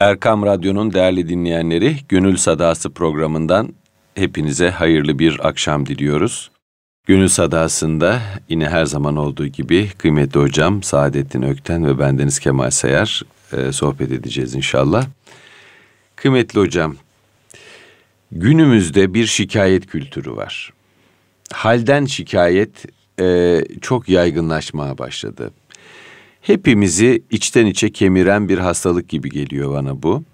Erkam Radyo'nun değerli dinleyenleri, Gönül Sadası programından hepinize hayırlı bir akşam diliyoruz. Gönül Sadası'nda yine her zaman olduğu gibi kıymetli hocam Saadettin Ökten ve bendeniz Kemal Sayar e, sohbet edeceğiz inşallah. Kıymetli hocam, günümüzde bir şikayet kültürü var. Halden şikayet e, çok yaygınlaşmaya başladı. Hepimizi içten içe kemiren bir hastalık gibi geliyor bana bu.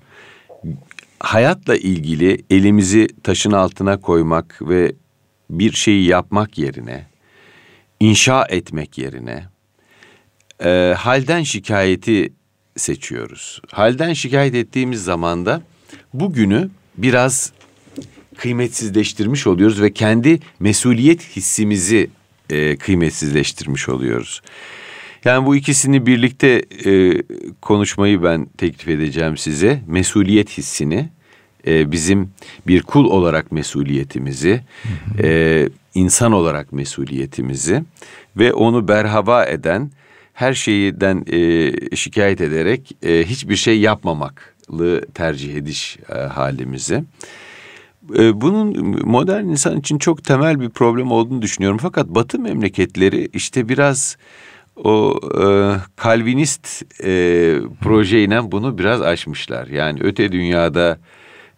Hayatla ilgili elimizi taşın altına koymak ve bir şeyi yapmak yerine, inşa etmek yerine e, halden şikayeti seçiyoruz. Halden şikayet ettiğimiz zaman da bugünü biraz kıymetsizleştirmiş oluyoruz ve kendi mesuliyet hissimizi e, kıymetsizleştirmiş oluyoruz. Yani bu ikisini birlikte e, konuşmayı ben teklif edeceğim size. Mesuliyet hissini, e, bizim bir kul olarak mesuliyetimizi, E, insan olarak mesuliyetimizi ve onu berhava eden, her şeyden e, şikayet ederek e, hiçbir şey yapmamaklı tercih ediş e, halimizi. E, bunun modern insan için çok temel bir problem olduğunu düşünüyorum. Fakat Batı memleketleri işte biraz o e, Calvinist e, projeyle bunu biraz aşmışlar. Yani öte dünyada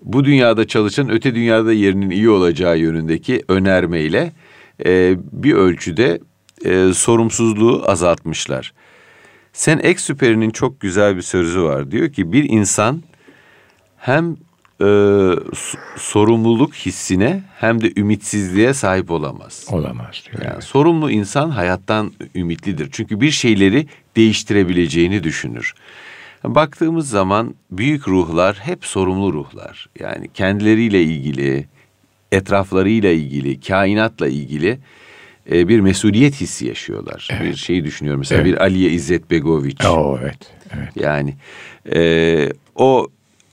bu dünyada çalışan öte dünyada yerinin iyi olacağı yönündeki önermeyle e, bir ölçüde e, sorumsuzluğu azaltmışlar. Sen Exupéry'nin çok güzel bir sözü var. Diyor ki bir insan hem e, sorumluluk hissine hem de ümitsizliğe sahip olamaz. Olamaz diyor. Yani sorumlu insan hayattan ümitlidir. Çünkü bir şeyleri değiştirebileceğini düşünür. Baktığımız zaman büyük ruhlar hep sorumlu ruhlar. Yani kendileriyle ilgili, etraflarıyla ilgili, kainatla ilgili e, bir mesuliyet hissi yaşıyorlar. Evet. Bir şeyi düşünüyorum mesela evet. bir Aliye İzzet Begoviç. Oo, evet, evet. Yani e, o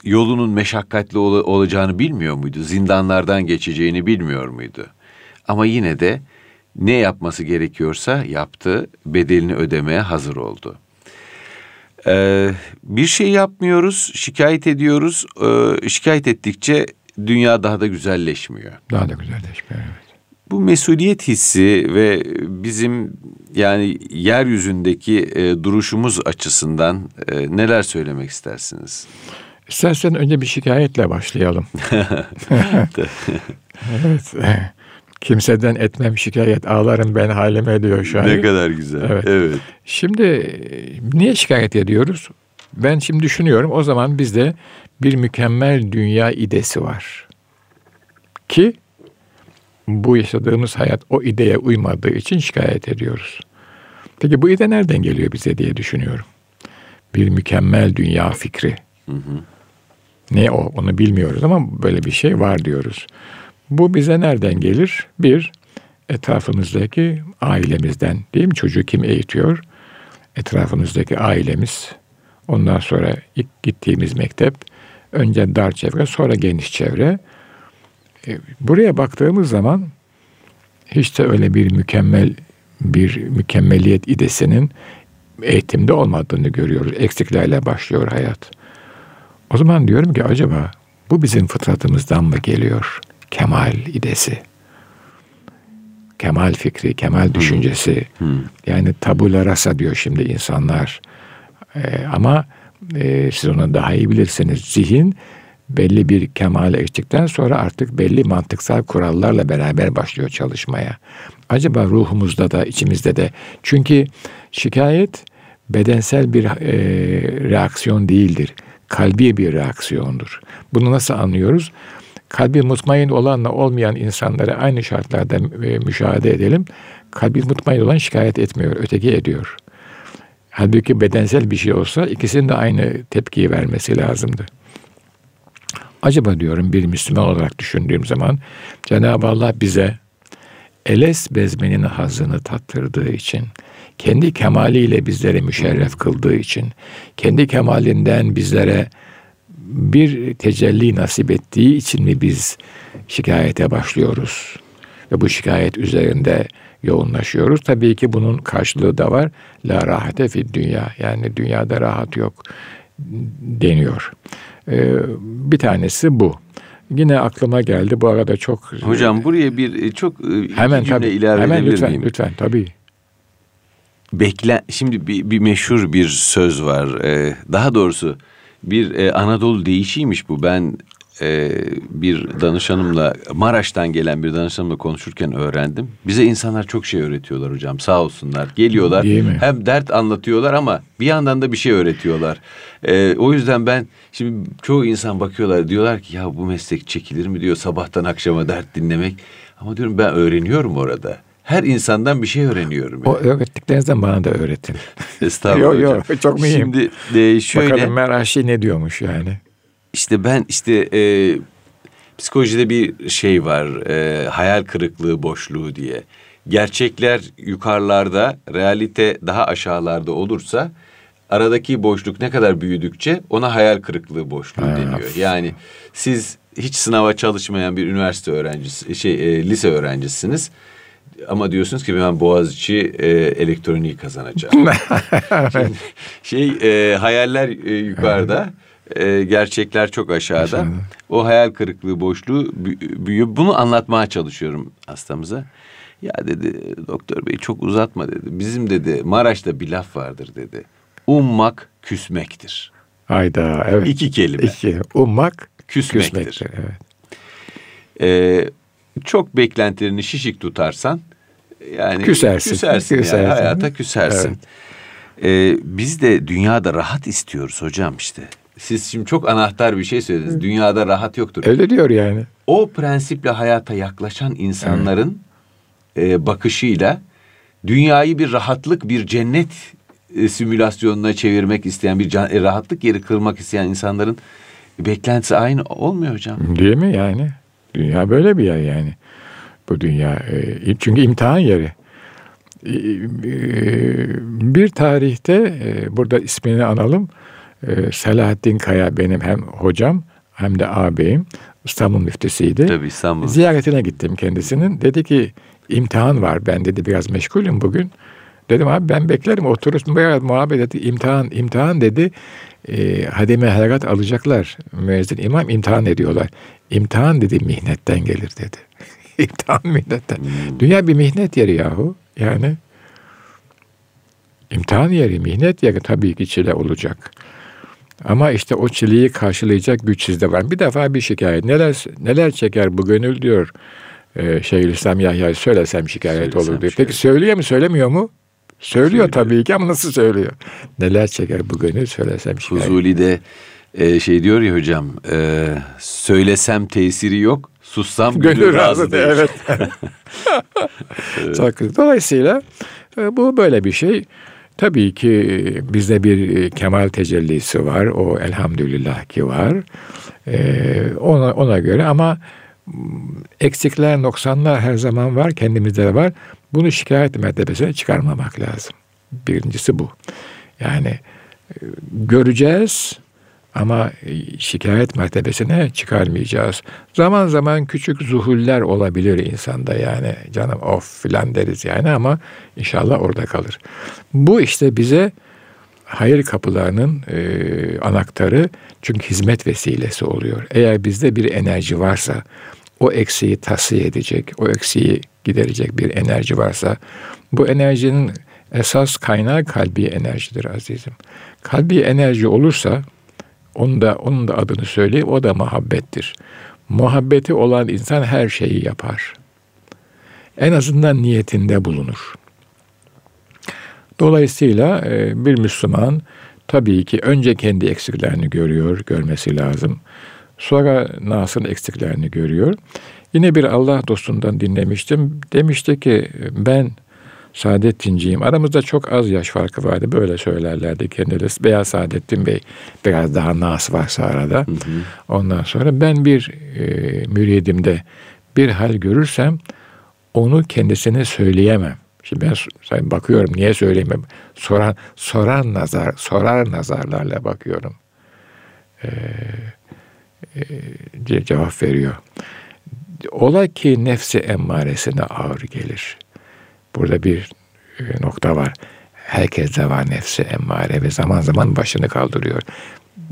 yolunun meşakkatli ol- olacağını bilmiyor muydu? Zindanlardan geçeceğini bilmiyor muydu? Ama yine de ne yapması gerekiyorsa yaptı, bedelini ödemeye hazır oldu. Ee, bir şey yapmıyoruz, şikayet ediyoruz. Ee, şikayet ettikçe dünya daha da güzelleşmiyor. Daha da güzelleşmiyor, evet. Bu mesuliyet hissi ve bizim yani yeryüzündeki e, duruşumuz açısından e, neler söylemek istersiniz? İstersen önce bir şikayetle başlayalım. evet. Kimseden etmem şikayet ağlarım ben halime diyor şair. Ne kadar güzel. Evet. evet. Şimdi niye şikayet ediyoruz? Ben şimdi düşünüyorum o zaman bizde bir mükemmel dünya idesi var. Ki bu yaşadığımız hayat o ideye uymadığı için şikayet ediyoruz. Peki bu ide nereden geliyor bize diye düşünüyorum. Bir mükemmel dünya fikri. Hı hı. Ne o onu bilmiyoruz ama böyle bir şey var diyoruz. Bu bize nereden gelir? Bir, etrafımızdaki ailemizden değil mi? Çocuğu kim eğitiyor? Etrafımızdaki ailemiz. Ondan sonra ilk gittiğimiz mektep. Önce dar çevre sonra geniş çevre. E, buraya baktığımız zaman hiç de öyle bir mükemmel bir mükemmeliyet idesinin eğitimde olmadığını görüyoruz. Eksiklerle başlıyor hayat. O zaman diyorum ki acaba bu bizim fıtratımızdan mı geliyor? Kemal idesi. Kemal fikri, kemal düşüncesi. Hmm. Hmm. Yani tabula rasa diyor şimdi insanlar. Ee, ama e, siz onu daha iyi bilirsiniz. Zihin belli bir kemale eriştikten sonra artık belli mantıksal kurallarla beraber başlıyor çalışmaya. Acaba ruhumuzda da içimizde de çünkü şikayet bedensel bir e, reaksiyon değildir kalbi bir reaksiyondur. Bunu nasıl anlıyoruz? Kalbi mutmain olanla olmayan insanları aynı şartlarda e, müşahede edelim. Kalbi mutmain olan şikayet etmiyor, öteki ediyor. Halbuki bedensel bir şey olsa ikisinin de aynı tepkiyi vermesi lazımdı. Acaba diyorum bir Müslüman olarak düşündüğüm zaman Cenab-ı Allah bize eles bezmenin hazını tattırdığı için kendi kemaliyle bizlere müşerref kıldığı için, kendi kemalinden bizlere bir tecelli nasip ettiği için mi biz şikayete başlıyoruz? Ve bu şikayet üzerinde yoğunlaşıyoruz. Tabii ki bunun karşılığı da var. La rahate fid dünya. Yani dünyada rahat yok. deniyor. E, bir tanesi bu. Yine aklıma geldi. Bu arada çok Hocam buraya bir e, çok e, hemen tabii ilave hemen lütfen miyim? lütfen tabii. Bekle şimdi bir, bir meşhur bir söz var. Ee, daha doğrusu bir e, Anadolu deyişiymiş bu. Ben e, bir danışanımla Maraş'tan gelen bir danışanımla konuşurken öğrendim. Bize insanlar çok şey öğretiyorlar hocam. Sağ olsunlar. Geliyorlar. Hem dert anlatıyorlar ama bir yandan da bir şey öğretiyorlar. E, o yüzden ben şimdi çoğu insan bakıyorlar diyorlar ki ya bu meslek çekilir mi diyor sabahtan akşama dert dinlemek. Ama diyorum ben öğreniyorum orada. Her insandan bir şey öğreniyorum. Yani. O öğrettiklerinizden bana da öğretin. Estağfurullah yok yok çok mühim. Şimdi e, şöyle. Bakalım Meraşi ne diyormuş yani. İşte ben işte e, psikolojide bir şey var. E, hayal kırıklığı boşluğu diye. Gerçekler yukarılarda, realite daha aşağılarda olursa aradaki boşluk ne kadar büyüdükçe ona hayal kırıklığı boşluğu ha. deniyor. Yani siz hiç sınava çalışmayan bir üniversite öğrencisi, şey e, lise öğrencisiniz. Ama diyorsunuz ki ben Boğaziçi e, elektroniği kazanacağım. Şimdi, şey e, hayaller e, yukarıda e, gerçekler çok aşağıda. aşağıda. O hayal kırıklığı boşluğu büyüyor. Bunu anlatmaya çalışıyorum hastamıza. Ya dedi doktor bey çok uzatma dedi. Bizim dedi Maraş'ta bir laf vardır dedi. Ummak küsmektir. Hayda evet. İki kelime. İki. Ummak küsmektir. küsmektir evet. Ee, çok beklentilerini şişik tutarsan yani küsersin. Küsersin, küsersin. Yani, hayata küsersin. Evet. Ee, biz de dünyada rahat istiyoruz hocam işte. Siz şimdi çok anahtar bir şey söylediniz. Dünyada rahat yoktur. Öyle diyor yani. O prensiple hayata yaklaşan insanların evet. e, bakışıyla dünyayı bir rahatlık, bir cennet e, simülasyonuna çevirmek isteyen, bir can, e, rahatlık yeri kırmak isteyen insanların beklentisi aynı olmuyor hocam. Değil mi yani? Dünya böyle bir yer yani. Bu dünya e, çünkü imtihan yeri. E, e, bir tarihte burada ismini analım. Selahattin Kaya benim hem hocam hem de ağabeyim. İstanbul müftüsüydü. Tabii İstanbul. Ziyaretine gittim kendisinin. Dedi ki imtihan var ben dedi biraz meşgulüm bugün. Dedim abi ben beklerim oturursun bayağı muhabbet etti. İmtihan, imtihan dedi. E, hademe harekat alacaklar. Müezzin imam imtihan ediyorlar. İmtihan dedi mihnetten gelir dedi. imtihan mihnetten. Hmm. Dünya bir mihnet yeri yahu. Yani imtihan yeri, mihnet yeri tabii ki çile olacak. Ama işte o çileyi karşılayacak güç sizde var. Bir defa bir şikayet. Neler neler çeker bu gönül diyor. Ee, Şeyhülislam Yahya söylesem şikayet söylesem olur diyor. Peki söylüyor mu söylemiyor mu? Söylüyor, söylüyor tabii ki ama nasıl söylüyor? Neler çeker bu gönül söylesem şikayet. Fuzuli'de e, şey diyor ya hocam e, söylesem tesiri yok sussam gönül, gönül razı değil. Evet. evet. Dolayısıyla e, bu böyle bir şey. Tabii ki bizde bir e, kemal tecellisi var. O elhamdülillah ki var. Ee, ona, ona göre ama eksikler, noksanlar her zaman var. Kendimizde de var. Bunu şikayet mertebesine çıkarmamak lazım. Birincisi bu. Yani e, göreceğiz ama e, şikayet mertebesine çıkarmayacağız. Zaman zaman küçük zuhuller olabilir insanda yani canım of filan deriz yani ama inşallah orada kalır. Bu işte bize hayır kapılarının e, anahtarı çünkü hizmet vesilesi oluyor. Eğer bizde bir enerji varsa o eksiği tasfiye edecek, o eksiği giderecek bir enerji varsa bu enerjinin esas kaynağı kalbi enerjidir azizim. Kalbi enerji olursa onun da, onun da adını söyleyeyim. O da muhabbettir. Muhabbeti olan insan her şeyi yapar. En azından niyetinde bulunur. Dolayısıyla e, bir Müslüman tabii ki önce kendi eksiklerini görüyor, görmesi lazım. Sonra Nas'ın eksiklerini görüyor. Yine bir Allah dostundan dinlemiştim. Demişti ki ben Saadettinciyim. Aramızda çok az yaş farkı vardı. Böyle söylerlerdi kendileri. Veya Saadettin Bey biraz daha nas varsa arada. Hı hı. Ondan sonra ben bir e, müridimde bir hal görürsem onu kendisine söyleyemem. Şimdi ben bakıyorum niye söyleyemem. Soran soran nazar sorar nazarlarla bakıyorum. Ee, e, cevap veriyor. Ola ki nefsi emmaresine ağır gelir. Burada bir e, nokta var. Herkeste var nefsi emmare ve zaman zaman başını kaldırıyor.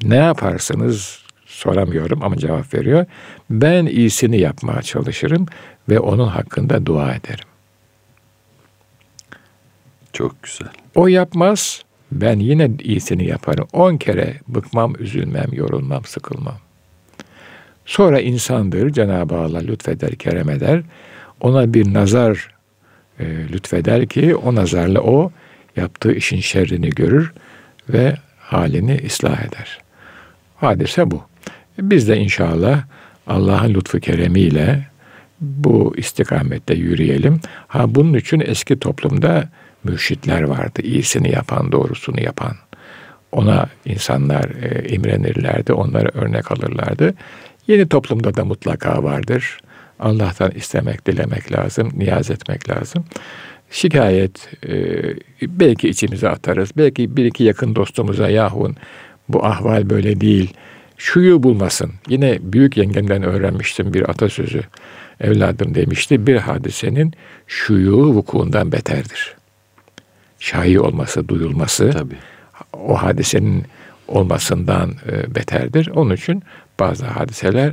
Ne yaparsınız soramıyorum ama cevap veriyor. Ben iyisini yapmaya çalışırım ve onun hakkında dua ederim. Çok güzel. O yapmaz, ben yine iyisini yaparım. On kere bıkmam, üzülmem, yorulmam, sıkılmam. Sonra insandır, Cenab-ı Allah lütfeder, kerem eder. Ona bir nazar e, lütfeder ki o nazarla o yaptığı işin şerrini görür ve halini ıslah eder. Hadise bu. Biz de inşallah Allah'ın lütfu keremiyle bu istikamette yürüyelim. Ha bunun için eski toplumda mürşitler vardı. iyisini yapan, doğrusunu yapan. Ona insanlar e, imrenirlerdi, onlara örnek alırlardı. Yeni toplumda da mutlaka vardır. Allah'tan istemek, dilemek lazım, niyaz etmek lazım. Şikayet e, belki içimize atarız. Belki bir iki yakın dostumuza yahun bu ahval böyle değil. Şuyu bulmasın. Yine büyük yengemden öğrenmiştim bir atasözü. Evladım demişti bir hadisenin şuyu vukuundan beterdir. Şahi olması, duyulması Tabii. o hadisenin olmasından e, beterdir. Onun için bazı hadiseler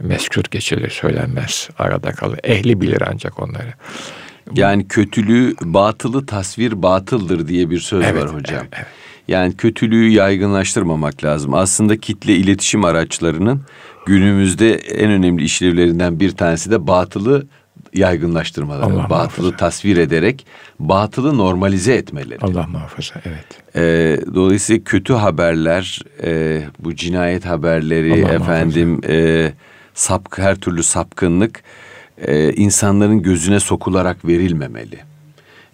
meskut geçilir, söylenmez, arada kalır. Ehli bilir ancak onları. Yani kötülüğü, batılı tasvir batıldır diye bir söz evet, var hocam. Evet, evet. Yani kötülüğü yaygınlaştırmamak lazım. Aslında kitle iletişim araçlarının günümüzde en önemli işlevlerinden bir tanesi de batılı yaygınlaştırmaları. Allah batılı muhafaza. tasvir ederek batılı normalize etmeleri. Allah muhafaza evet. Ee, dolayısıyla kötü haberler, e, bu cinayet haberleri, Allah efendim e, sapk her türlü sapkınlık e, insanların gözüne sokularak verilmemeli.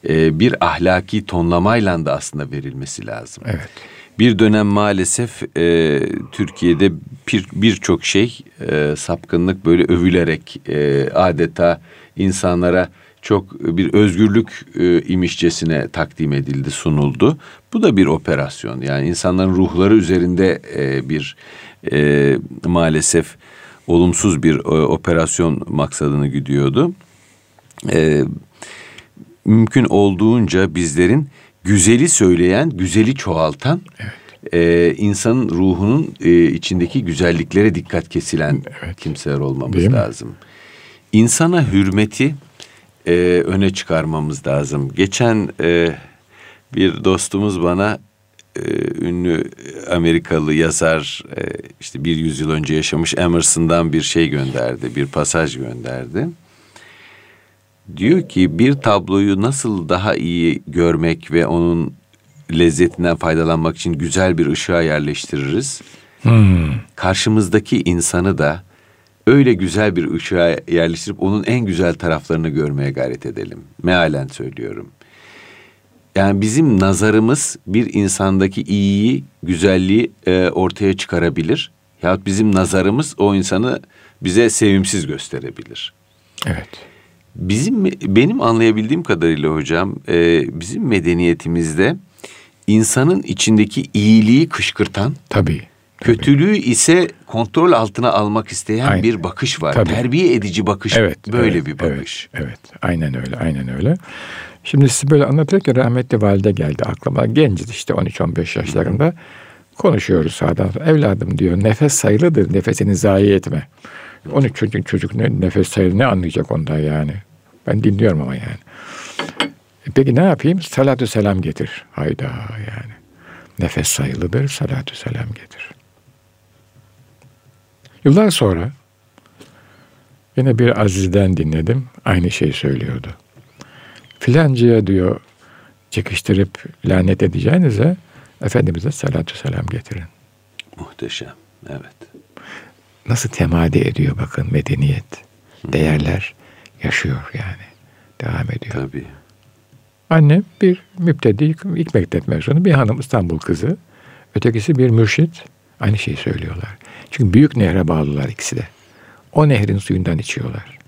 E, bir ahlaki tonlamayla da aslında verilmesi lazım. Evet. Bir dönem maalesef e, Türkiye'de birçok bir şey e, sapkınlık böyle övülerek e, adeta insanlara çok bir özgürlük e, imişçesine takdim edildi, sunuldu. Bu da bir operasyon. Yani insanların ruhları üzerinde e, bir e, maalesef olumsuz bir e, operasyon maksadını güdüyordu. E, mümkün olduğunca bizlerin güzeli söyleyen, güzeli çoğaltan, evet. e, insanın ruhunun e, içindeki güzelliklere dikkat kesilen evet. kimseler olmamız Değil lazım. Mi? İnsana hürmeti e, öne çıkarmamız lazım. Geçen e, bir dostumuz bana e, ünlü Amerikalı yazar e, işte bir yüzyıl önce yaşamış Emerson'dan bir şey gönderdi, bir pasaj gönderdi. Diyor ki bir tabloyu nasıl daha iyi görmek ve onun lezzetinden faydalanmak için güzel bir ışığa yerleştiririz. Hmm. Karşımızdaki insanı da öyle güzel bir ışığa yerleştirip onun en güzel taraflarını görmeye gayret edelim. Mealen söylüyorum. Yani bizim nazarımız bir insandaki iyiyi, güzelliği e, ortaya çıkarabilir. Yahut bizim nazarımız o insanı bize sevimsiz gösterebilir. Evet. Bizim benim anlayabildiğim kadarıyla hocam, e, bizim medeniyetimizde insanın içindeki iyiliği kışkırtan, tabii, kötülüğü ise kontrol altına almak isteyen aynen. bir bakış var. Tabii. Terbiye edici bakış, evet, böyle evet, bir bakış. Evet, evet, aynen öyle, aynen öyle. Şimdi siz böyle anlatırken rahmetli valide geldi aklıma. Genciz işte 13-15 yaşlarında. Konuşuyoruz sağdan Evladım diyor nefes sayılıdır nefesini zayi etme. 13 çocuk, çocuk ne, nefes sayılı ne anlayacak ondan yani. Ben dinliyorum ama yani. E peki ne yapayım? Salatü selam getir. Hayda yani. Nefes sayılıdır salatü selam getir. Yıllar sonra yine bir Aziz'den dinledim. Aynı şeyi söylüyordu filancaya diyor çekiştirip lanet edeceğinize Efendimiz'e salatü selam getirin. Muhteşem. Evet. Nasıl temadi ediyor bakın medeniyet. Değerler yaşıyor yani. Devam ediyor. Tabii. Annem bir müptedi ilk mektep mezunu bir hanım İstanbul kızı. Ötekisi bir mürşit. Aynı şeyi söylüyorlar. Çünkü büyük nehre bağlılar ikisi de. O nehrin suyundan içiyorlar.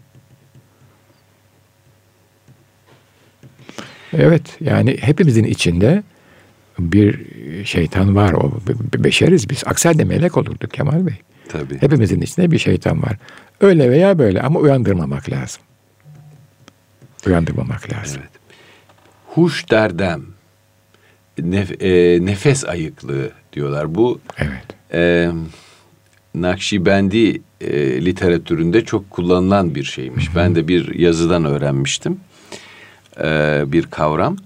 Evet yani hepimizin içinde bir şeytan var. O beşeriz biz. Aksi halde melek olurduk Kemal Bey. Tabii. Hepimizin içinde bir şeytan var. Öyle veya böyle ama uyandırmamak lazım. Uyandırmamak lazım. Evet. Huş derdem, nef, e, nefes ayıklığı diyorlar. Bu evet. e, Nakşibendi e, literatüründe çok kullanılan bir şeymiş. Ben de bir yazıdan öğrenmiştim. E, bir kavram.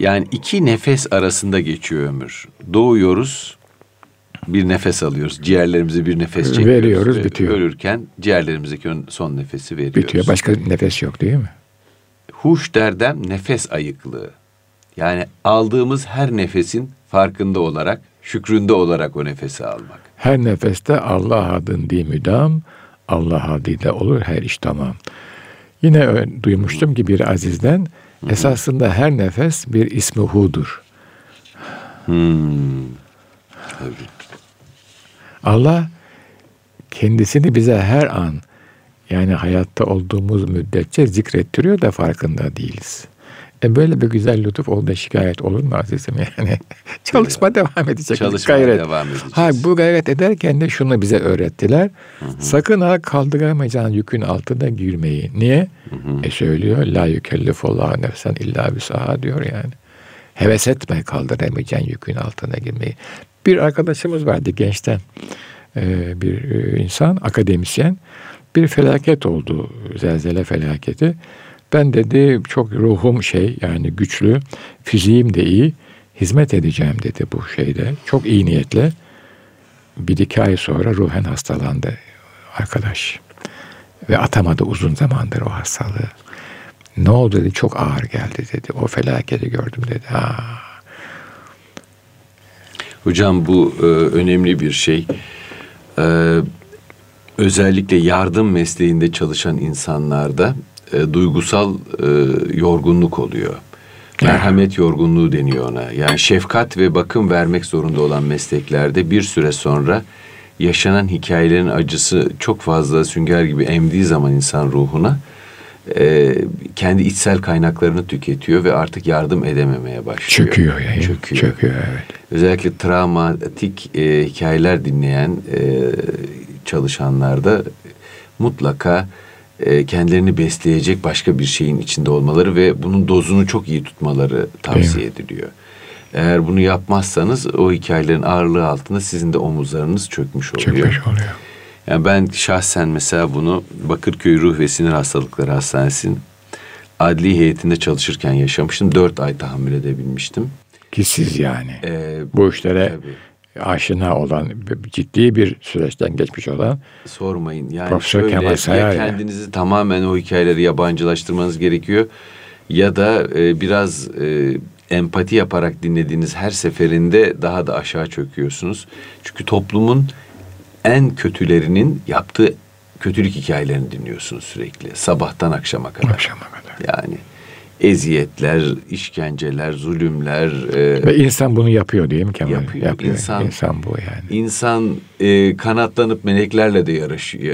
Yani iki nefes arasında geçiyor ömür. Doğuyoruz, bir nefes alıyoruz. Ciğerlerimize bir nefes çekiyoruz. Veriyoruz, ve bitiyor. Ölürken ciğerlerimizdeki son nefesi veriyoruz. Bitiyor. Başka nefes yok değil mi? Huş derdem nefes ayıklığı. Yani aldığımız her nefesin farkında olarak, şükründe olarak o nefesi almak. Her nefeste Allah adın di müdam, Allah adıyla olur her iş tamam. Yine duymuştum ki bir azizden, esasında her nefes bir ismi hudur. Hmm. Tabii. Allah kendisini bize her an yani hayatta olduğumuz müddetçe zikrettiriyor da farkında değiliz. E böyle bir güzel lütuf oldu şikayet olur mu azizim yani? Çalışma evet. devam edecek. Çalışma gayret. devam edeceğiz. Ha, bu gayret ederken de şunu bize öğrettiler. Hı hı. Sakın ha kaldıramayacağın yükün altına girmeyi. Niye? Hı hı. E söylüyor. La yükellifullahu nefsen illa bisaha diyor yani. Heves etme kaldıramayacağın yükün altına girmeyi. Bir arkadaşımız vardı gençten. Ee, bir e, insan, akademisyen. Bir felaket oldu. Zelzele felaketi. Ben dedi çok ruhum şey yani güçlü, fiziğim de iyi. Hizmet edeceğim dedi bu şeyde. Çok iyi niyetle. Bir iki ay sonra ruhen hastalandı arkadaş. Ve atamadı uzun zamandır o hastalığı. Ne oldu dedi çok ağır geldi dedi. O felaketi gördüm dedi. Ha. Hocam bu e, önemli bir şey. E, özellikle yardım mesleğinde çalışan insanlarda e, duygusal e, yorgunluk oluyor. Merhamet yorgunluğu deniyor ona. Yani şefkat ve bakım vermek zorunda olan mesleklerde bir süre sonra yaşanan hikayelerin acısı çok fazla sünger gibi emdiği zaman insan ruhuna e, kendi içsel kaynaklarını tüketiyor ve artık yardım edememeye başlıyor. Çöküyor yani. Çöküyor. Çöküyor evet. Özellikle travmatik e, hikayeler dinleyen e, çalışanlarda mutlaka e, kendilerini besleyecek başka bir şeyin içinde olmaları ve bunun dozunu çok iyi tutmaları tavsiye ediliyor. Eğer bunu yapmazsanız o hikayelerin ağırlığı altında sizin de omuzlarınız çökmüş oluyor. Çökmüş oluyor. Yani ben şahsen mesela bunu Bakırköy Ruh ve Sinir Hastalıkları Hastanesi'nin adli heyetinde çalışırken yaşamıştım. Dört ay tahammül edebilmiştim. Ki siz yani ee, bu işlere tabii. Aşina olan, ciddi bir süreçten geçmiş olan sormayın. Yani Profesör şöyle Kemal Sayar ya kendinizi tamamen o hikayeleri yabancılaştırmanız gerekiyor ya da e, biraz e, empati yaparak dinlediğiniz her seferinde daha da aşağı çöküyorsunuz. Çünkü toplumun en kötülerinin yaptığı kötülük hikayelerini dinliyorsunuz sürekli. Sabahtan akşama kadar. Akşama kadar. Yani eziyetler, işkenceler, zulümler. E, Ve insan bunu yapıyor mi Kemal? Yapıyor. yapıyor. İnsan, insan bu yani. İnsan e, kanatlanıp meleklerle de yarış, e,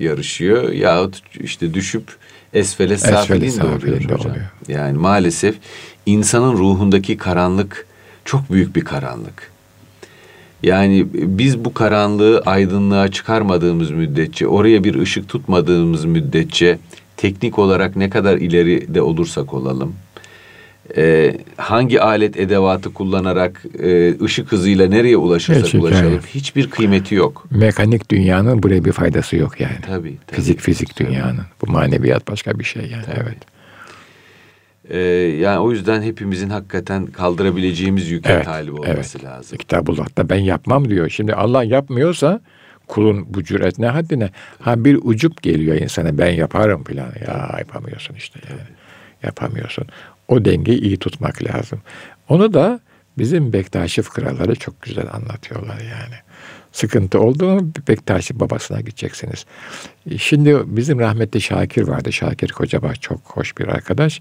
yarışıyor. Yahut işte düşüp esfele safilin de oluyor hocam. Oluyor. Yani maalesef insanın ruhundaki karanlık çok büyük bir karanlık. Yani biz bu karanlığı aydınlığa çıkarmadığımız müddetçe, oraya bir ışık tutmadığımız müddetçe teknik olarak ne kadar ileri de olursak olalım, e, hangi alet edevatı kullanarak e, ışık hızıyla nereye ulaşırsak Gerçekten. ulaşalım hiçbir kıymeti yok. Mekanik dünyanın buraya bir faydası yok yani. Tabii. tabii fizik fizik tabii. dünyanın. Bu maneviyat başka bir şey yani. Tabii. Evet. Ee, yani o yüzden hepimizin hakikaten kaldırabileceğimiz yüke evet, talip olması evet. lazım. Kitabullah'ta ben yapmam diyor. Şimdi Allah yapmıyorsa kulun bu cüret ne haddine? Ha bir ucup geliyor insana ben yaparım falan. Ya yapamıyorsun işte yani. Yapamıyorsun. O dengeyi iyi tutmak lazım. Onu da bizim Bektaşi fıkraları çok güzel anlatıyorlar yani sıkıntı oldu mu Bektaş'ın babasına gideceksiniz. Şimdi bizim rahmetli Şakir vardı. Şakir Kocabay çok hoş bir arkadaş.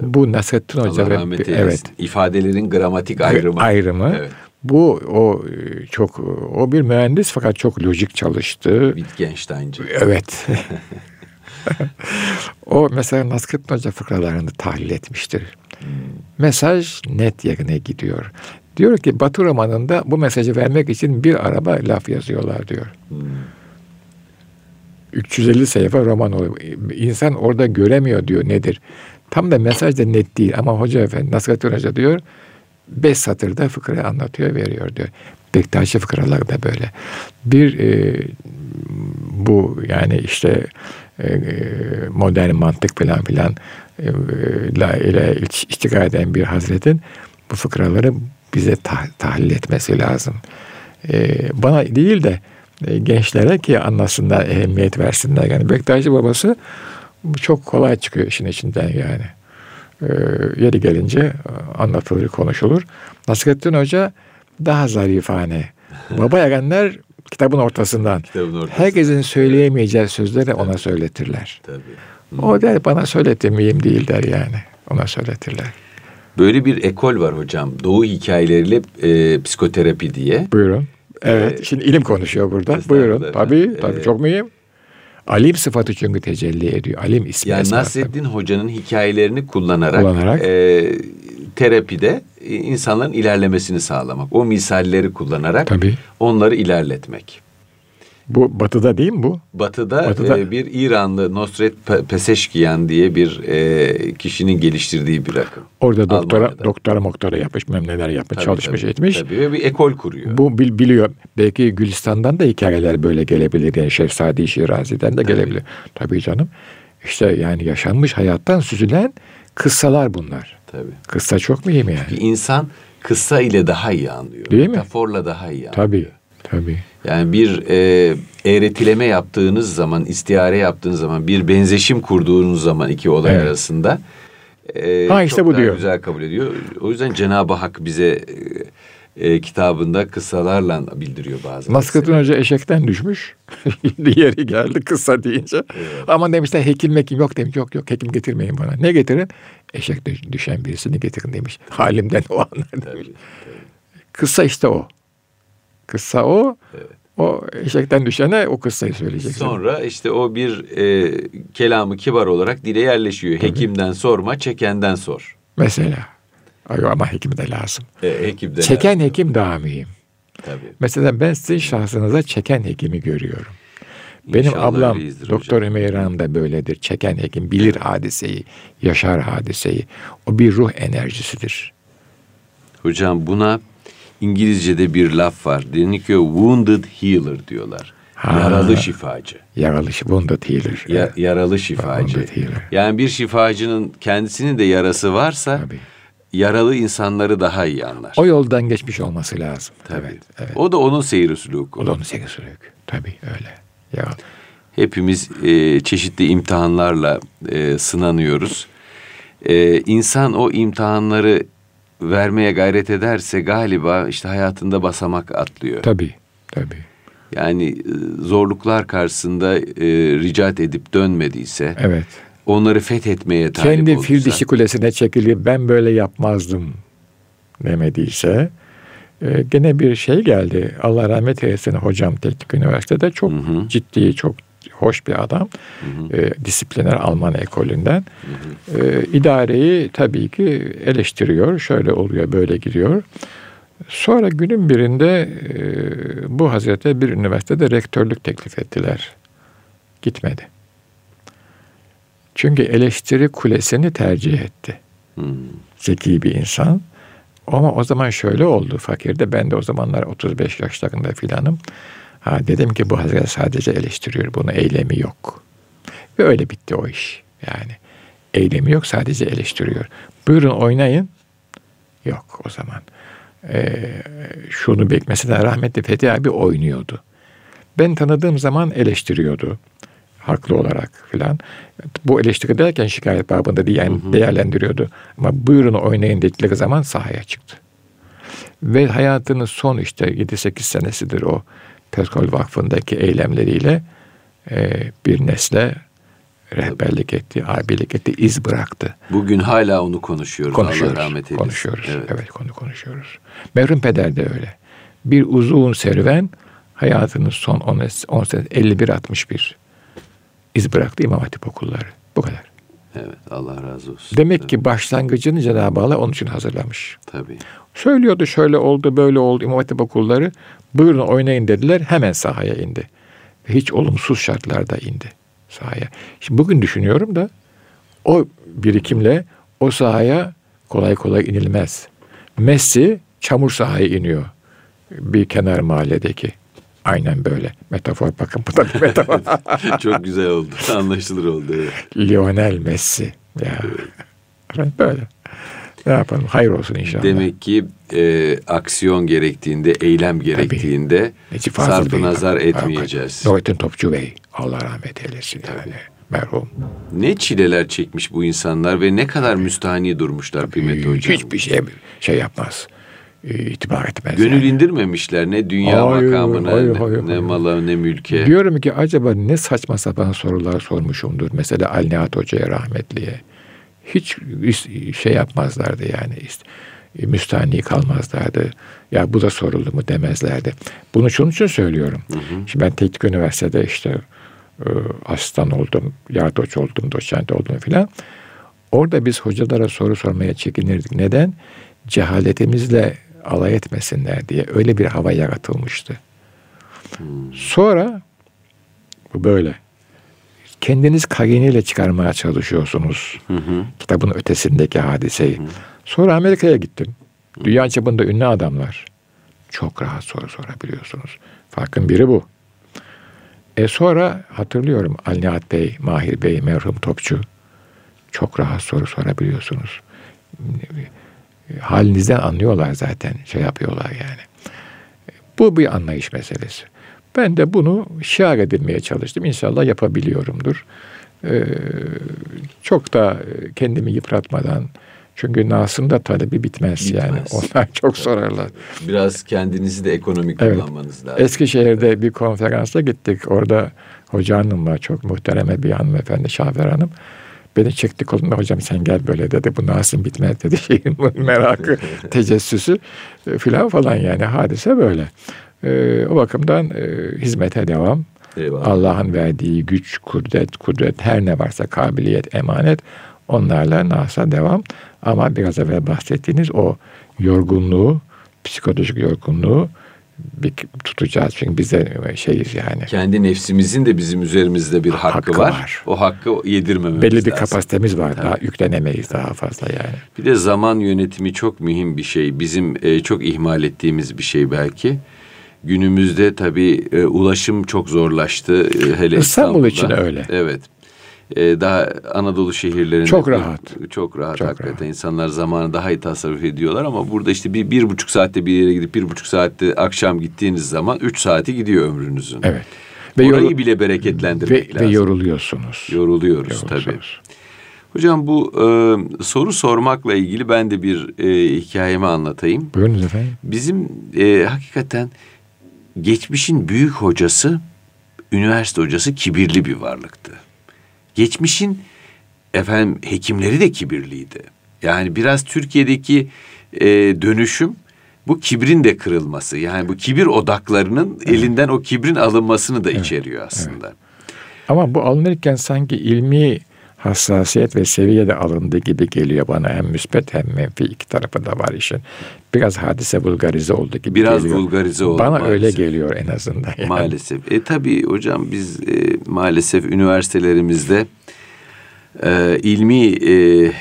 Bu Nasrettin Hoca ve evet ifadelerin gramatik ayrımı. Ayrımı. Evet. Bu o çok o bir mühendis fakat çok lojik çalıştı. Wittgenstein'ci. Evet. o mesela Nasrettin Hoca fıkralarını tahlil etmiştir. Hmm. Mesaj net yerine gidiyor. Diyor ki Batı romanında bu mesajı vermek için bir araba laf yazıyorlar diyor. Hmm. 350 sayfa roman oluyor. İnsan orada göremiyor diyor nedir. Tam da mesaj da net değil ama Hoca Efendi Nasrettin Hoca diyor beş satırda fıkrayı anlatıyor veriyor diyor. Bektaşi fıkralar da böyle. Bir e, bu yani işte e, modern mantık falan filan e, ile iştigal eden bir hazretin bu fıkraları bize tah, tahlil etmesi lazım. E, bana değil de e, gençlere ki anlasınlar, ehemmiyet versinler. Yani Bektaşi babası çok kolay çıkıyor işin içinden yani. E, yeri gelince anlatılır, konuşulur. Nasrettin Hoca daha zarifane. Baba Erenler kitabın ortasından. Kitabın ortasından. Herkesin söyleyemeyeceği sözleri ona söyletirler. Tabii. O der bana söyletemeyeyim değil der yani. Ona söyletirler. Böyle bir ekol var hocam. Doğu hikayeleriyle e, psikoterapi diye. Buyurun. Evet. Ee, şimdi ilim konuşuyor burada. Buyurun. Tabii. Tabii. Ee, çok mühim. Alim sıfatı çünkü tecelli ediyor. Alim ismi. Yani Nasreddin Hoca'nın hikayelerini kullanarak, kullanarak e, terapide insanların ilerlemesini sağlamak. O misalleri kullanarak Tabii. onları ilerletmek. Bu batıda değil mi bu? Batıda, batıda. E, bir İranlı Nosret Peseşkiyan diye bir e, kişinin geliştirdiği bir akım. Orada doktora Almanya'da. doktora moktora yapmış, memneler yapmış, tabii, çalışmış tabii, etmiş. Tabii ve bir ekol kuruyor. Bu bil, biliyor. Belki Gülistan'dan da hikayeler böyle gelebilir. Yani Şehzade Şirazi'den de tabii. gelebilir. Tabii canım. İşte yani yaşanmış hayattan süzülen kıssalar bunlar. Tabii. Kıssa çok mühim yani. Bir insan kıssa ile daha iyi anlıyor. Değil mi? Metaforla daha iyi anlıyor. Tabii. Tabii. Yani bir e, eğretileme yaptığınız zaman, istihare yaptığınız zaman, bir benzeşim kurduğunuz zaman iki olay evet. arasında e, ha, işte çok bu daha diyor. güzel kabul ediyor. O yüzden Cenab-ı Hak bize e, e, kitabında kıssalarla bildiriyor bazı. Nasrettin Hoca eşekten düşmüş. Yeri geldi kıssa deyince. Evet. Ama demişler hekim mekim yok demiş. Yok yok hekim getirmeyin bana. Ne getirin? Eşek düşen birisini getirin demiş. Halimden o anlar demiş. Tabii, tabii. Kıssa işte o. Kıssa o. Evet. O eşekten düşene o kıssayı söyleyecek. Sonra işte o bir e, kelamı kibar olarak dile yerleşiyor. Tabii. Hekimden sorma, çekenden sor. Mesela. Ama hekim de lazım. E, hekim de çeken lazım. hekim daha mühim. Tabii. Mesela ben sizin şahsınıza çeken hekimi görüyorum. Benim İnşallah ablam Doktor Hanım da böyledir. Çeken hekim bilir hadiseyi, yaşar hadiseyi. O bir ruh enerjisidir. Hocam buna İngilizce'de bir laf var. Deniyor wounded healer diyorlar. Ha, yaralı şifacı. Yaralı wounded healer. Ya, yaralı şifacı. Wounded healer. Yani bir şifacının kendisinin de yarası varsa Tabii. yaralı insanları daha iyi anlar. O yoldan geçmiş olması lazım. Tabii. Evet, evet. O da onun seyir sülûku. O da onun seyir sülûku. Tabii öyle. Ya. Hepimiz e, çeşitli imtihanlarla e, sınanıyoruz. E, insan o imtihanları vermeye gayret ederse galiba işte hayatında basamak atlıyor. Tabii, tabii. Yani e, zorluklar karşısında e, ricat edip dönmediyse, evet. onları fethetmeye talip Kendi olursa, fil dişi kulesine çekilip ben böyle yapmazdım demediyse, e, gene bir şey geldi. Allah rahmet eylesin hocam Teknik Üniversitede çok hı hı. ciddi, çok hoş bir adam. Hı hı. E, disipliner Alman ekolünden. Hı hı. E, idareyi tabii ki eleştiriyor. Şöyle oluyor, böyle gidiyor. Sonra günün birinde e, bu hazrete bir üniversitede rektörlük teklif ettiler. Gitmedi. Çünkü eleştiri kulesini tercih etti. Hmm. Zeki bir insan. Ama o zaman şöyle oldu fakirde. Ben de o zamanlar 35 yaşlarında filanım. Ha, dedim ki bu Hazret sadece eleştiriyor. Bunun eylemi yok. Ve öyle bitti o iş. Yani eylemi yok sadece eleştiriyor. Buyurun oynayın. Yok o zaman. Ee, şunu bek mesela rahmetli Fethi abi oynuyordu. Ben tanıdığım zaman eleştiriyordu. Haklı olarak filan. Bu eleştiri derken şikayet babında değil yani hı hı. değerlendiriyordu. Ama buyurun oynayın dedikleri zaman sahaya çıktı. Ve hayatının son işte 7-8 senesidir o Petrol Vakfı'ndaki eylemleriyle e, bir nesle rehberlik etti, abilik etti, iz bıraktı. Bugün hala onu konuşuyoruz. Konuşuyoruz. Allah rahmet eylesin. Konuşuyoruz. Evet. evet, konu konuşuyoruz. Merhum Peder de öyle. Bir uzun serüven hayatının son 10, 10 sene 51-61 iz bıraktı İmam Hatip okulları. Bu kadar. Evet Allah razı olsun. Demek Tabii. ki başlangıcını Cenab-ı Allah onun için hazırlamış. Tabii. Söylüyordu şöyle oldu böyle oldu İmam Hatip okulları. Buyurun oynayın dediler hemen sahaya indi. Ve hiç olumsuz şartlarda indi sahaya. Şimdi bugün düşünüyorum da o birikimle o sahaya kolay kolay inilmez. Messi çamur sahaya iniyor. bir kenar mahalledeki. Aynen böyle. Metafor bakın bu da bir metafor. Çok güzel oldu. Anlaşılır oldu. Evet. Lionel Messi. Ya. Evet, böyle. Ne yapalım? Hayır olsun inşallah. Demek ki e, aksiyon gerektiğinde, eylem gerektiğinde sarfı Bey, nazar bak- etmeyeceğiz. Nurettin Topçu Bey. Allah rahmet eylesin yani. Merhum. Ne çileler çekmiş bu insanlar ve ne kadar müstahni durmuşlar kıymetli hocam. Hiçbir şey şey yapmaz. E, itibar etmez. Gönül yani. indirmemişler ne dünya Hayır, makamına, hayır, ne, hayır, ne hayır. mala, ne mülke. Diyorum ki acaba ne saçma sapan sorular sormuşumdur. Mesela Ali Nihat Hoca'ya rahmetliye. Hiç şey yapmazlardı yani. ist- Müstahni kalmazlardı. Ya bu da soruldu mu demezlerdi. Bunu şunun için söylüyorum. Şimdi ben teknik üniversitede işte e, asistan oldum, yardımcı oldum, doçent oldum filan. Orada biz hocalara soru sormaya çekinirdik. Neden? Cehaletimizle alay etmesinler diye öyle bir hava yaratılmıştı. Sonra bu böyle. Kendiniz kariniyle çıkarmaya çalışıyorsunuz. Kitabın ötesindeki hadiseyi. Sonra Amerika'ya gittim. Dünya çapında ünlü adamlar. Çok rahat soru sorabiliyorsunuz. Farkın biri bu. E sonra hatırlıyorum Ali Bey, Mahir Bey, merhum topçu. Çok rahat soru sorabiliyorsunuz. Halinizden anlıyorlar zaten. Şey yapıyorlar yani. Bu bir anlayış meselesi. Ben de bunu şiar edilmeye çalıştım. İnşallah yapabiliyorumdur. Ee, çok da kendimi yıpratmadan çünkü Nas'ın da talebi bitmez, yani. Bitmez. Onlar çok sorarlar. Biraz kendinizi de ekonomik Evet. kullanmanız lazım. Eskişehir'de bir konferansa gittik. Orada hoca hanım var. Çok muhtereme bir hanımefendi Şafer Hanım. Beni çekti kolumda hocam sen gel böyle dedi. Bu Nas'ın bitmez dedi. Şeyin merakı, tecessüsü e, filan falan yani. Hadise böyle. E, o bakımdan e, hizmete devam. Eyvallah. Allah'ın verdiği güç, kudret, kudret her ne varsa kabiliyet, emanet onlarla Nas'a devam. Ama biraz evvel bahsettiğiniz o yorgunluğu, psikolojik yorgunluğu tutacağız. Çünkü biz de şeyiz yani. Kendi nefsimizin de bizim üzerimizde bir hakkı, Hakkı var. var. O hakkı yedirmememiz Belli bir lazım. kapasitemiz var. Daha yüklenemeyiz daha fazla yani. Bir de zaman yönetimi çok mühim bir şey. Bizim e, çok ihmal ettiğimiz bir şey belki. Günümüzde tabii e, ulaşım çok zorlaştı. E, hele İstanbul için İstanbul'da. öyle. Evet. E, daha Anadolu şehirlerinde Çok rahat. Çok rahat Çok hakikaten. rahat. İnsanlar zamanı daha iyi tasarruf ediyorlar ama burada işte bir, bir buçuk saatte bir yere gidip bir buçuk saatte akşam gittiğiniz zaman üç saati gidiyor ömrünüzün. Evet. Ve Orayı yoru- bile bereketlendirmek ve, lazım. ve yoruluyorsunuz. Yoruluyoruz tabii. Yoruluyorsunuz. Hocam bu e, soru sormakla ilgili ben de bir e, hikayemi anlatayım. Buyurunuz efendim. Bizim e, hakikaten geçmişin büyük hocası, üniversite hocası kibirli bir varlıktı. Geçmişin efendim hekimleri de kibirliydi. Yani biraz Türkiye'deki e, dönüşüm bu kibrin de kırılması. Yani bu kibir odaklarının elinden o kibrin alınmasını da içeriyor aslında. Ama bu alınırken sanki ilmi hassasiyet ve seviyede alındığı gibi geliyor bana. Hem müspet hem menfi iki tarafı da var işin. Biraz hadise vulgarize oldu gibi Biraz geliyor. vulgarize oldu Bana öyle maalesef. geliyor en azından. yani. Maalesef. E tabii hocam biz e, maalesef üniversitelerimizde e, ilmi e, e,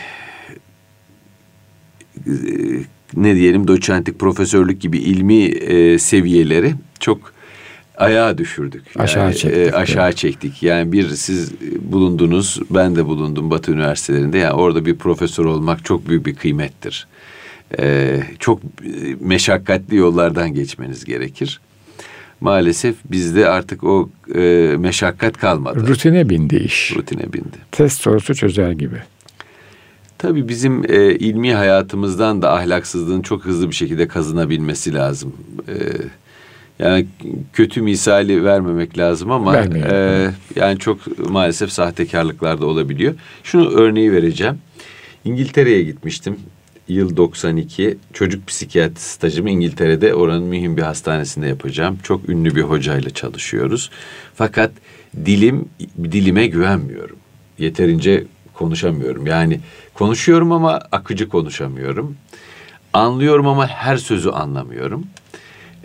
ne diyelim doçentlik, profesörlük gibi ilmi e, seviyeleri çok ayağa düşürdük. Aşağı Yani, çektik, e, aşağı mi? çektik. Yani bir siz bulundunuz, ben de bulundum Batı üniversitelerinde. Yani orada bir profesör olmak çok büyük bir kıymettir. E, çok e, meşakkatli yollardan geçmeniz gerekir. Maalesef bizde artık o e, meşakkat kalmadı. Rutine bindi iş. Rutine bindi. Test sorusu çözer gibi. Tabii bizim e, ilmi hayatımızdan da ahlaksızlığın çok hızlı bir şekilde kazınabilmesi lazım. E, yani kötü misali vermemek lazım ama e, yani çok maalesef sahtekarlıklar da olabiliyor. Şunu örneği vereceğim. İngiltere'ye gitmiştim. Yıl 92 çocuk psikiyatri stajımı İngiltere'de oranın mühim bir hastanesinde yapacağım. Çok ünlü bir hocayla çalışıyoruz. Fakat dilim dilime güvenmiyorum. Yeterince konuşamıyorum. Yani konuşuyorum ama akıcı konuşamıyorum. Anlıyorum ama her sözü anlamıyorum.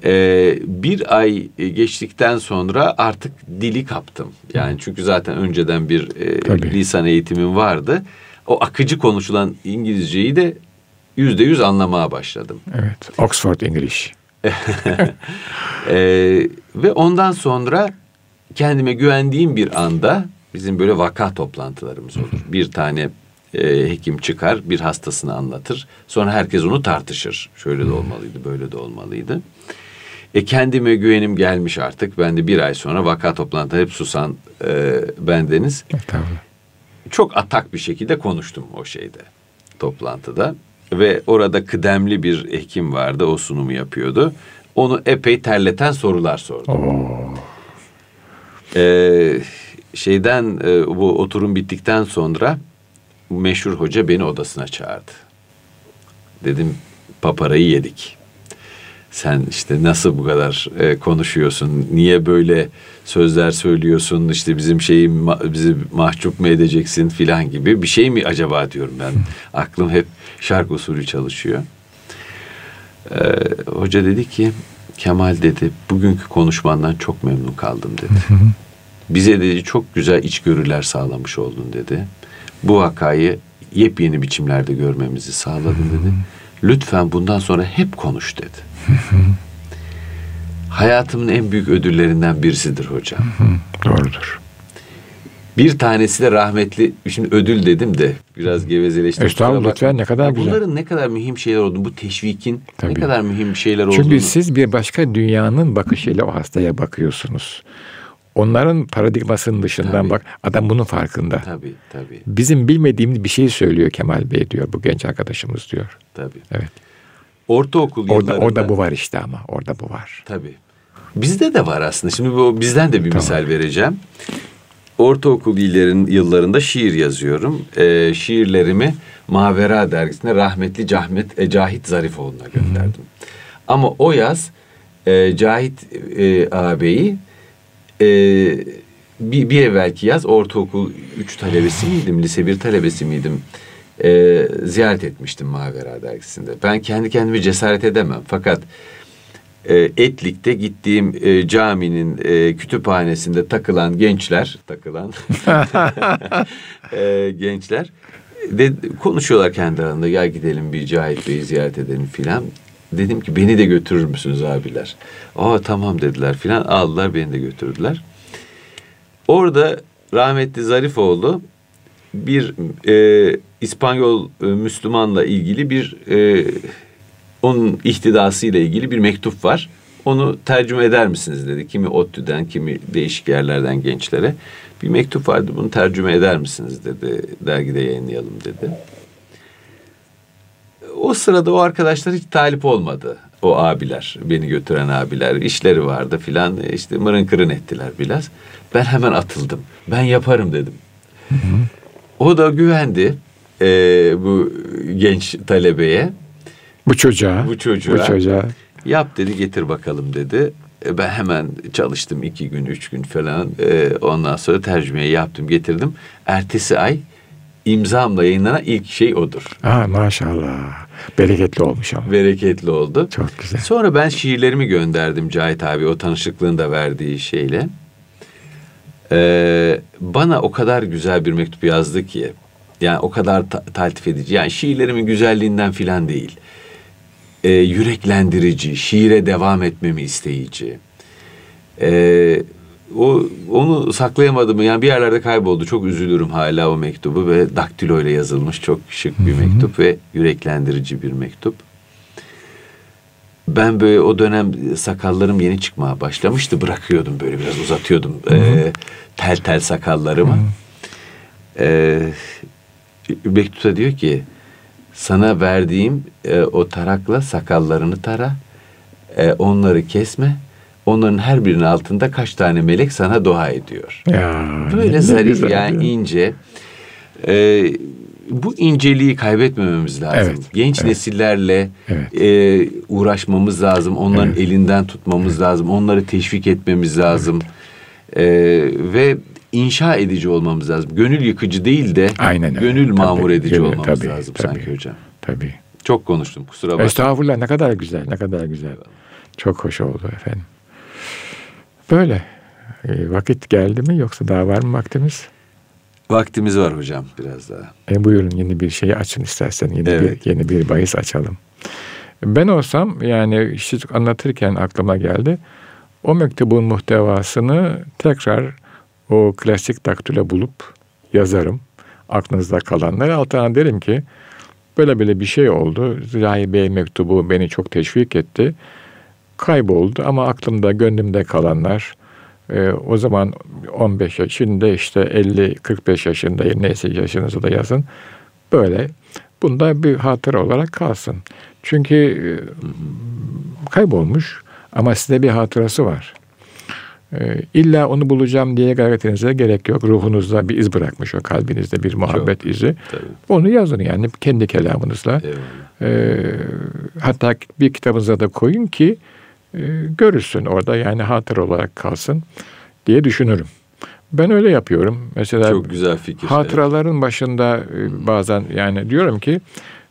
Ee, bir ay geçtikten sonra artık dili kaptım. Yani çünkü zaten önceden bir e, Tabii. lisan eğitimim vardı. O akıcı konuşulan İngilizceyi de yüzde yüz anlamaya başladım. Evet. Oxford English. Ee, ve ondan sonra kendime güvendiğim bir anda bizim böyle vaka toplantılarımız olur. Bir tane e, hekim çıkar, bir hastasını anlatır. Sonra herkes onu tartışır. Şöyle de olmalıydı, böyle de olmalıydı. E kendime güvenim gelmiş artık. Ben de bir ay sonra vaka toplantıları hep susan e, bendeniz. Tabii. Çok atak bir şekilde konuştum o şeyde, toplantıda. Ve orada kıdemli bir hekim vardı, o sunumu yapıyordu. Onu epey terleten sorular sordum. Oo. Ee, şeyden e, bu oturum bittikten sonra meşhur hoca beni odasına çağırdı. Dedim paparayı yedik. Sen işte nasıl bu kadar e, konuşuyorsun? Niye böyle sözler söylüyorsun? İşte bizim şeyi ma- bizi mahcup mu edeceksin filan gibi bir şey mi acaba diyorum ben. Aklım hep şark usulü çalışıyor. Ee, hoca dedi ki Kemal dedi bugünkü konuşmandan çok memnun kaldım dedi. Bize dedi çok güzel içgörüler sağlamış oldun dedi. Bu vakayı yepyeni biçimlerde görmemizi sağladın dedi. Lütfen bundan sonra hep konuş dedi. Hayatımın en büyük ödüllerinden birisidir hocam. Doğrudur. Bir tanesi de rahmetli, şimdi ödül dedim de biraz gevezeleştim. Estağfurullah, lütfen, ne kadar güzel. Bunların ne kadar mühim şeyler olduğunu, bu teşvikin Tabii. ne kadar mühim şeyler olduğunu. Çünkü siz bir başka dünyanın bakışıyla o hastaya bakıyorsunuz. Onların paradigmasının dışından Tabii. bak. Adam bunun farkında. Tabii, tabii, Bizim bilmediğimiz bir şey söylüyor Kemal Bey diyor bu genç arkadaşımız diyor. tabii. Evet. Ortaokul Orada yıllarında. orada bu var işte ama orada bu var. Tabii. Bizde de var aslında. Şimdi bu bizden de bir Tamam. misal vereceğim. Ortaokul yılların, yıllarında şiir yazıyorum. Ee, şiirlerimi Mavera dergisine rahmetli Cahmet, e, Cahit Zarifoğlu'na gönderdim. Ama o yaz e, Cahit e, ağabeyi e, bir, bir evvelki yaz ortaokul 3 talebesi miydim, lise 1 talebesi miydim? E, ziyaret etmiştim Mavera dergisinde. Ben kendi kendime cesaret edemem. Fakat e, Etlik'te gittiğim e, caminin e, kütüphanesinde takılan gençler, takılan e, gençler de konuşuyorlar kendi aralarında. Gel gidelim bir Cahit Bey'i ziyaret edelim filan. Dedim ki beni de götürür müsünüz abiler? Aa tamam dediler filan. Aldılar beni de götürdüler. Orada rahmetli Zarifoğlu bir e, İspanyol e, Müslümanla ilgili bir e, onun ihtidası ile ilgili bir mektup var. Onu tercüme eder misiniz dedi. Kimi ODTÜ'den, kimi değişik yerlerden gençlere. Bir mektup vardı bunu tercüme eder misiniz dedi. Dergide yayınlayalım dedi. O sırada o arkadaşlar hiç talip olmadı. O abiler, beni götüren abiler. işleri vardı filan. işte mırın kırın ettiler biraz. Ben hemen atıldım. Ben yaparım dedim. O da güvendi e, bu genç talebeye. Bu çocuğa. Bu çocuğa. Bu çocuğa. Yap dedi getir bakalım dedi. E, ben hemen çalıştım iki gün üç gün falan. E, ondan sonra tercümeyi yaptım getirdim. Ertesi ay imzamla yayınlanan ilk şey odur. Aa, maşallah. Bereketli olmuş ama. Bereketli oldu. Çok güzel. Sonra ben şiirlerimi gönderdim Cahit abi o tanışıklığın da verdiği şeyle. Ee, bana o kadar güzel bir mektup yazdı ki yani o kadar ta- taltif edici yani şiirlerimin güzelliğinden filan değil. Ee, yüreklendirici, şiire devam etmemi isteyici. Ee, o onu saklayamadım yani bir yerlerde kayboldu. Çok üzülürüm hala o mektubu ve daktilo ile yazılmış çok şık bir mektup ve yüreklendirici bir mektup. Ben böyle o dönem sakallarım yeni çıkmaya başlamıştı. Bırakıyordum böyle biraz uzatıyordum ee, tel tel sakallarımı. Ee, mektupta diyor ki sana verdiğim e, o tarakla sakallarını tara. E, onları kesme. Onların her birinin altında kaç tane melek sana dua ediyor. Ya, Böyle zarif yani ya. ince. Ee, bu inceliği kaybetmememiz lazım. Evet, Genç evet. nesillerle Evet. e, uğraşmamız lazım. Onların Evet. elinden tutmamız lazım. Onları teşvik etmemiz lazım. Ee, ve inşa edici olmamız lazım. Gönül yıkıcı değil de Aynen öyle. gönül mamur Tabii, edici gönül, olmamız tabii, lazım tabii. sanki hocam. Tabii. Çok konuştum kusura bakma. Estağfurullah ne kadar güzel, ne kadar güzel. Çok hoş oldu efendim. Böyle. E, vakit geldi mi yoksa daha var mı vaktimiz? Vaktimiz var hocam biraz daha. E, buyurun yeni bir şey açın istersen. Yeni Evet. bir yeni bir bahis açalım. Ben olsam yani siz anlatırken aklıma geldi. O mektubun muhtevasını tekrar o klasik daktilo bulup yazarım. Aklınızda kalanları altına derim ki böyle böyle bir şey oldu. Zirai Bey mektubu beni çok teşvik etti. Kayboldu ama aklımda, gönlümde kalanlar e, o zaman 15 yaşında işte 50-45 yaşındayım neyse yaşınızı da yazın. Böyle bunda bir hatıra olarak kalsın. Çünkü e, kaybolmuş ama size bir hatırası var. E, illa onu bulacağım diye gayretinize gerek yok. Ruhunuzda bir iz bırakmış o kalbinizde bir muhabbet Çok, izi. Tabii. Onu yazın yani kendi kelamınızla. E, hatta bir kitabınıza da koyun ki e, görürsün orada yani hatıra olarak kalsın diye düşünürüm. Ben öyle yapıyorum. Mesela Çok güzel fikir. Hatıraların evet. başında e, bazen yani diyorum ki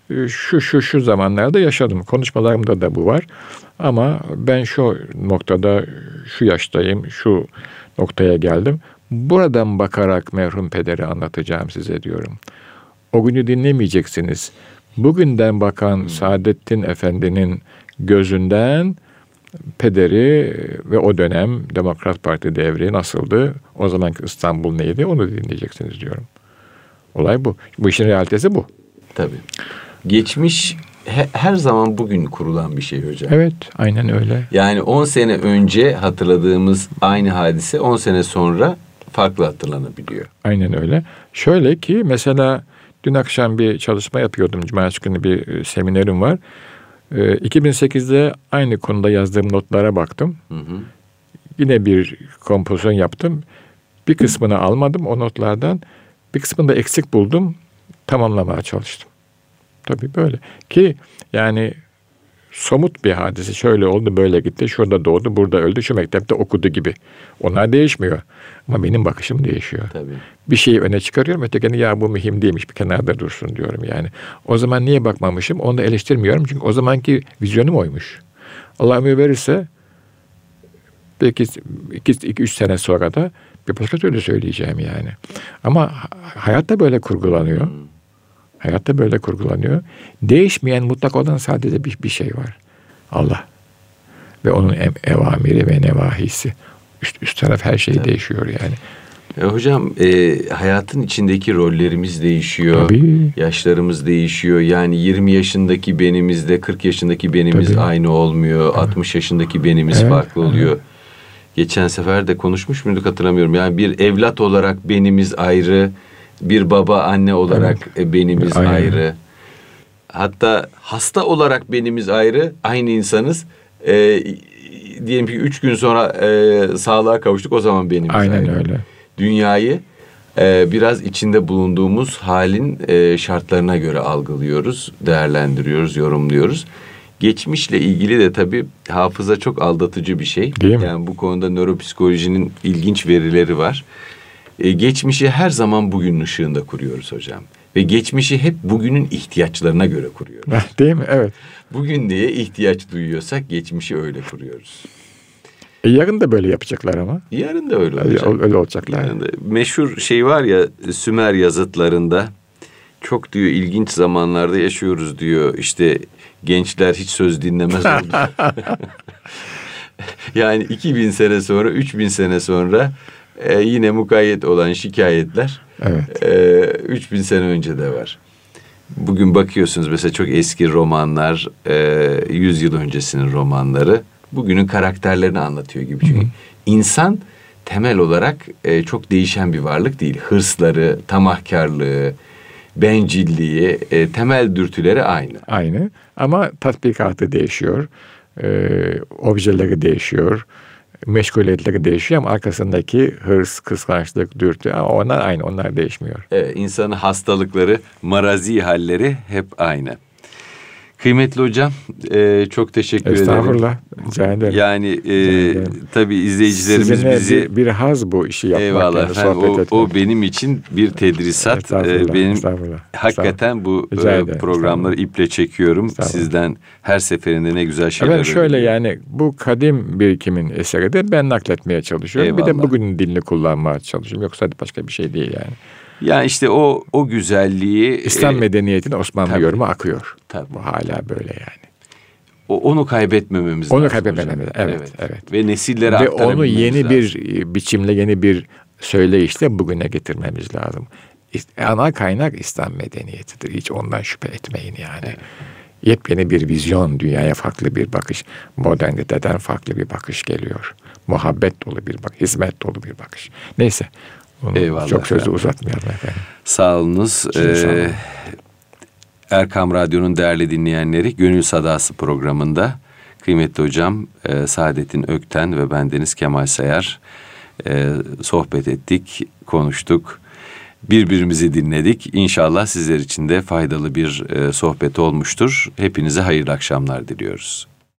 e, şu şu şu zamanlarda yaşadım. Konuşmalarımda da bu var. Ama ben şu noktada şu yaştayım, şu noktaya geldim. Buradan bakarak merhum pederi anlatacağım size diyorum. O günü dinlemeyeceksiniz. Bugünden bakan hmm. Saadettin Efendi'nin gözünden pederi ve o dönem Demokrat Parti devri nasıldı? O zamanki İstanbul neydi? Onu dinleyeceksiniz diyorum. Olay bu. Bu işin realitesi bu. Tabii. Geçmiş he, her zaman bugün kurulan bir şey hocam. Evet, aynen öyle. Yani 10 sene önce hatırladığımız aynı hadise 10 sene sonra farklı hatırlanabiliyor. Aynen öyle. Şöyle ki mesela dün akşam bir çalışma yapıyordum. Cumartesi günü bir e, seminerim var. 2008'de ee, aynı konuda yazdığım notlara baktım. Hı hı. Yine bir kompozisyon yaptım. Bir kısmını almadım o notlardan. Bir kısmını da eksik buldum. Tamamlamaya çalıştım. Tabii böyle. Ki yani somut bir hadise. Şöyle oldu, böyle gitti, şurada doğdu, burada öldü, şu mektepte okudu gibi. Onlar değişmiyor. Ama benim bakışım değişiyor. Tabii. Bir şeyi öne çıkarıyorum, ötekini ya bu mühim değilmiş, bir kenarda dursun diyorum yani. O zaman niye bakmamışım, onu da eleştirmiyorum. Çünkü o zamanki vizyonum oymuş. Allah ömür verirse belki iki, iki, üç sene sonra da bir başka türlü söyleyeceğim yani. Ama hayat da böyle kurgulanıyor. Hmm. Hayatta böyle kurgulanıyor. Değişmeyen mutlak olan sadece bir, bir şey var. Allah. Ve onun ev, evamiri ve nevahisi. Üst, üst taraf her şey Tabii. değişiyor yani. E hocam e, hayatın içindeki rollerimiz değişiyor. Tabii. Yaşlarımız değişiyor. Yani 20 yaşındaki benimizde 40 yaşındaki benimiz Tabii. aynı olmuyor. Evet. 60 yaşındaki benimiz evet. farklı oluyor. Evet. Geçen sefer de konuşmuş muyduk hatırlamıyorum. Yani bir evlat olarak benimiz ayrı bir baba anne olarak evet. E, benimiz Aynen. ayrı. Hatta hasta olarak benimiz ayrı. Aynı insanız. E, diyelim ki üç gün sonra e, sağlığa kavuştuk o zaman benimiz Aynen ayrı. öyle. Dünyayı e, biraz içinde bulunduğumuz halin e, şartlarına göre algılıyoruz, değerlendiriyoruz, yorumluyoruz. Geçmişle ilgili de tabii hafıza çok aldatıcı bir şey. Değil mi? Yani bu konuda nöropsikolojinin ilginç verileri var. E, geçmişi her zaman bugünün ışığında kuruyoruz hocam. Ve geçmişi hep bugünün ihtiyaçlarına göre kuruyoruz. Değil mi? Evet. Bugün neye ihtiyaç duyuyorsak geçmişi öyle kuruyoruz. E yarın da böyle yapacaklar ama. Yarın da öyle olacak. Öyle, öyle olacaklar. Yarın da. Meşhur şey var ya Sümer yazıtlarında çok diyor ilginç zamanlarda yaşıyoruz diyor. İşte gençler hiç söz dinlemez oldu. yani 2000 sene sonra, 3000 sene sonra e, yine mukayyet olan şikayetler evet. e, 3000 sene önce de var. Bugün bakıyorsunuz mesela çok eski romanlar, e, 100 yıl öncesinin romanları bugünün karakterlerini anlatıyor gibi. Çünkü Hı-hı. insan temel olarak e, çok değişen bir varlık değil. Hırsları, tamahkarlığı, bencilliği, e, temel dürtüleri aynı. Aynı ama tatbikatı değişiyor, e, objeleri değişiyor, meşguliyetleri değişiyor ama arkasındaki hırs, kıskançlık, dürtü onlar aynı, onlar değişmiyor. Evet, insanın hastalıkları, marazi halleri hep aynı. Kıymetli hocam e, çok teşekkür Estağfurullah. ederim. Estağfurullah. Rica ederim. Yani e, tabii izleyicilerimiz Sizinle bizi... Bir, bir haz bu işi yapmak. Eyvallah yani, efendim. O, o benim için bir tedrisat. Estağfurullah. E, benim Estağfurullah. hakikaten bu e, programları iple çekiyorum. Sizden her seferinde ne güzel şeyler Ben şöyle yani bu kadim birikimin eseridir. Ben nakletmeye çalışıyorum. Eyvallah. Bir de bugünün dilini kullanmaya çalışıyorum. Yoksa başka bir şey değil yani. Yani işte o o güzelliği İslam e, medeniyetine Osmanlı tabii, yorumu akıyor. Tabii. Bu hala böyle yani. O, onu kaybetmememiz Onu lazım kaybetmememiz, hocam. evet, evet. Ve nesillere Ve onu yeni lazım. bir e, biçimle, yeni bir söyleyişle bugüne getirmemiz lazım. Ana kaynak İslam medeniyetidir. Hiç ondan şüphe etmeyin yani. Yepyeni bir vizyon, dünyaya farklı bir bakış, moderniteden farklı bir bakış geliyor. Muhabbet dolu bir bakış, hizmet dolu bir bakış. Neyse. Eyvallah çok sözü efendim. uzatmayalım efendim. Sağ olunuz. Siz sağ olun. Ee, Erkam Radyo'nun değerli dinleyenleri Gönül Sadası programında kıymetli hocam e, Saadettin Ökten ve bendeniz Kemal Sayar e, sohbet ettik, konuştuk. Birbirimizi dinledik. İnşallah sizler için de faydalı bir e, sohbet olmuştur. Hepinize hayırlı akşamlar diliyoruz.